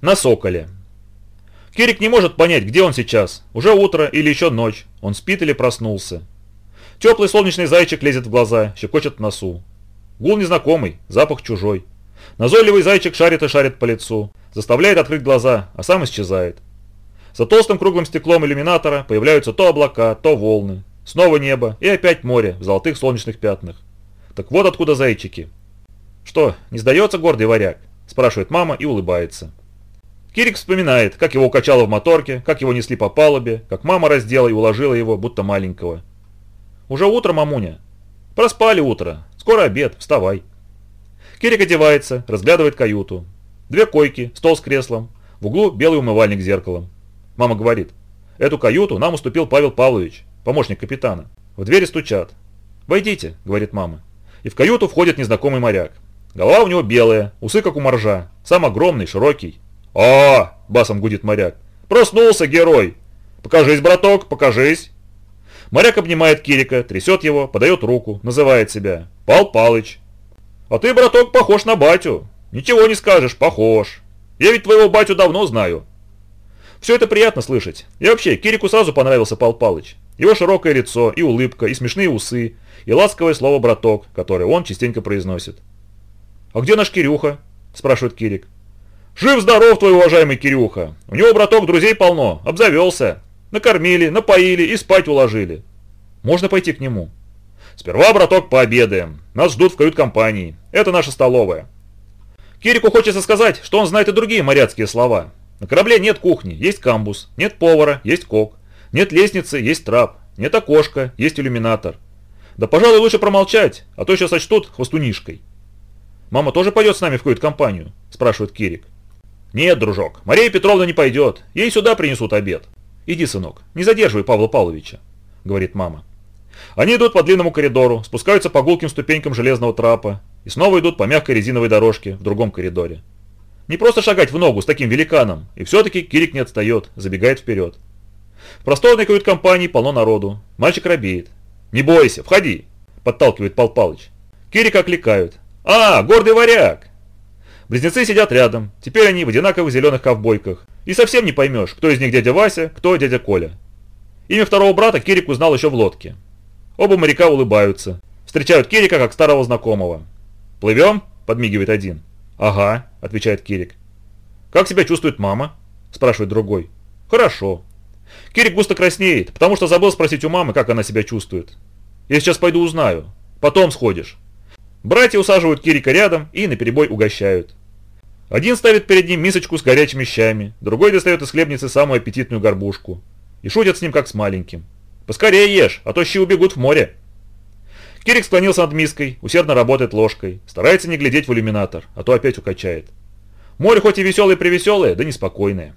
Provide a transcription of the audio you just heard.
На Соколе. Кирик не может понять, где он сейчас. Уже утро или еще ночь. Он спит или проснулся. Теплый солнечный зайчик лезет в глаза, щекочет в носу. Гул незнакомый, запах чужой. Назойливый зайчик шарит и шарит по лицу, заставляет открыть глаза, а сам исчезает. За толстым круглым стеклом иллюминатора появляются то облака, то волны. Снова небо и опять море в золотых солнечных пятнах. Так вот откуда зайчики. «Что, не сдается гордый варяг?» – спрашивает мама и улыбается. Кирик вспоминает, как его укачало в моторке, как его несли по палубе, как мама раздела и уложила его, будто маленького. «Уже утро, мамуня?» «Проспали утро. Скоро обед. Вставай». Кирик одевается, разглядывает каюту. Две койки, стол с креслом, в углу белый умывальник с зеркалом. Мама говорит, эту каюту нам уступил Павел Павлович, помощник капитана. В двери стучат. «Войдите», — говорит мама. И в каюту входит незнакомый моряк. Голова у него белая, усы как у моржа, сам огромный, широкий. «О!» – басом гудит моряк. «Проснулся герой! Покажись, браток, покажись!» Моряк обнимает Кирика, трясет его, подает руку, называет себя. «Пал Палыч!» «А ты, браток, похож на батю!» «Ничего не скажешь, похож!» «Я ведь твоего батю давно знаю!» Все это приятно слышать. И вообще, Кирику сразу понравился Пал Палыч. Его широкое лицо, и улыбка, и смешные усы, и ласковое слово «браток», которое он частенько произносит. «А где наш Кирюха?» – спрашивает Кирик. «Жив-здоров твой уважаемый Кирюха. У него, браток, друзей полно. Обзавелся. Накормили, напоили и спать уложили. Можно пойти к нему?» «Сперва, браток, пообедаем. Нас ждут в кают-компании. Это наша столовая». Кирику хочется сказать, что он знает и другие моряцкие слова. На корабле нет кухни, есть камбус, нет повара, есть кок, нет лестницы, есть трап, нет окошка, есть иллюминатор. Да, пожалуй, лучше промолчать, а то еще сочтут хвостунишкой. «Мама тоже пойдет с нами в кают-компанию?» – спрашивает Кирик. «Нет, дружок, Мария Петровна не пойдет, ей сюда принесут обед. Иди, сынок, не задерживай Павла Павловича», – говорит мама. Они идут по длинному коридору, спускаются по гулким ступенькам железного трапа и снова идут по мягкой резиновой дорожке в другом коридоре. Не просто шагать в ногу с таким великаном, и все-таки Кирик не отстает, забегает вперед. В просторной кают-компании полно народу. Мальчик робеет. «Не бойся, входи!» – подталкивает Пал Палыч. Кирика окликают. «А, гордый варяг!» Близнецы сидят рядом, теперь они в одинаковых зеленых ковбойках. И совсем не поймешь, кто из них дядя Вася, кто дядя Коля. Имя второго брата Кирик узнал еще в лодке. Оба моряка улыбаются. Встречают Кирика как старого знакомого. «Плывем?» – подмигивает один. «Ага», – отвечает Кирик. «Как себя чувствует мама?» – спрашивает другой. «Хорошо». Кирик густо краснеет, потому что забыл спросить у мамы, как она себя чувствует. «Я сейчас пойду узнаю. Потом сходишь». Братья усаживают Кирика рядом и наперебой угощают. Один ставит перед ним мисочку с горячими щами, другой достает из хлебницы самую аппетитную горбушку. И шутят с ним как с маленьким. «Поскорее ешь, а то щи убегут в море». Кирик склонился над миской, усердно работает ложкой, старается не глядеть в иллюминатор, а то опять укачает. Море хоть и веселое-превеселое, да неспокойное.